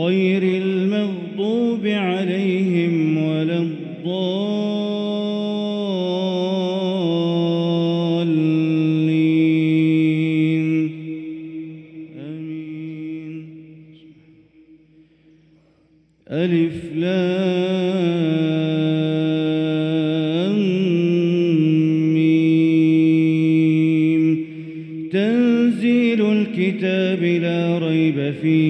غير المغضوب عليهم ولا الضالين. آمين. ألف لام ميم. تنزيل الكتاب لا ريب فيه.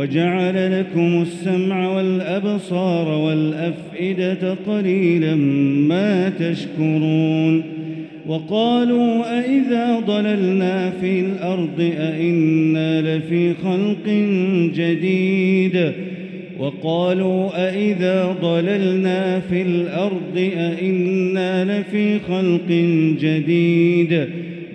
وجعل لكم السمع والأبصار والأفئدة قليلا ما تشكرون وقالوا أئذا ضللنا في الأرض أئنا لفي خلق جديد وقالوا أئذا ضللنا في الأرض أئنا لفي خلق جديد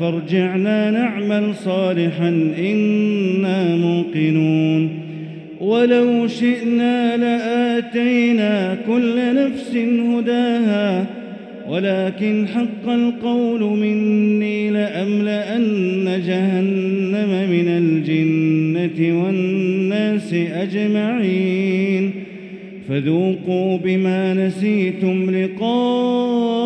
فارجعنا نعمل صالحا إنا موقنون. ولو شئنا لآتينا كل نفس هداها ولكن حق القول مني لأملأن جهنم من الجنة والناس أجمعين. فذوقوا بما نسيتم لقاء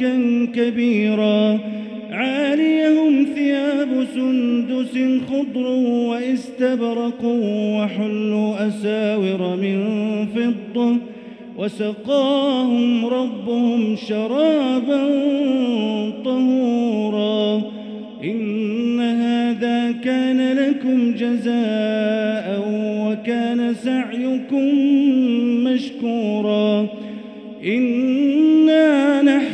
وملكا كبيرا عاليهم ثياب سندس خضر واستبرق وحلوا أساور من فضة وسقاهم ربهم شرابا طهورا إن هذا كان لكم جزاء وكان سعيكم مشكورا إنا نحن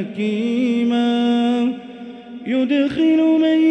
حكيما يدخل من